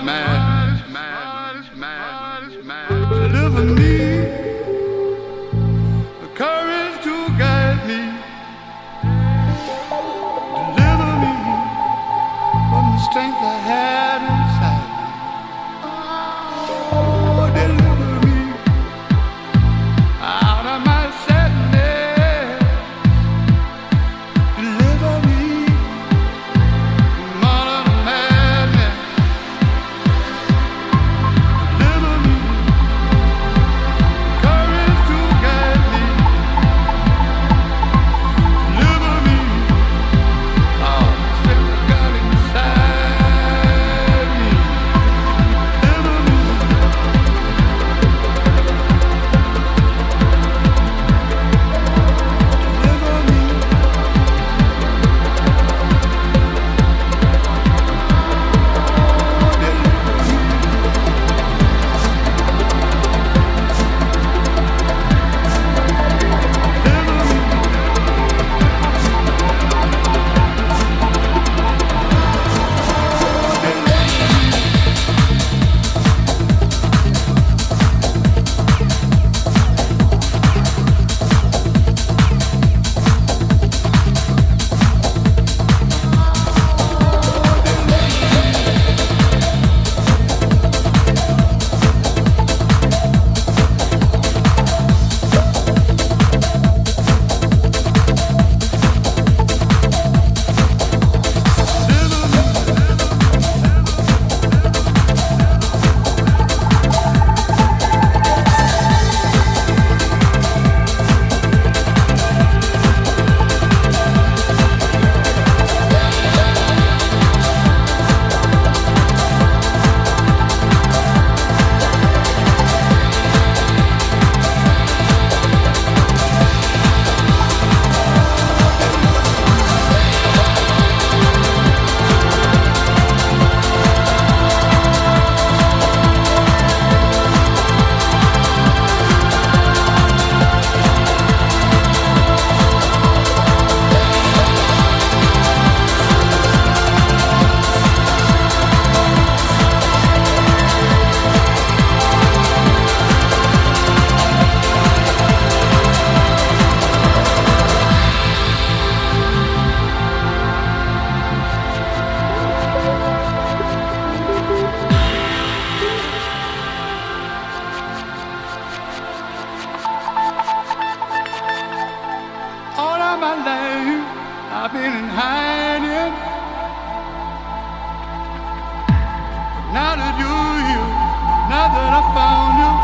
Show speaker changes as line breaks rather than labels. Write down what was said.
man. life I've been in hiding. Now that you're here, now that I found you.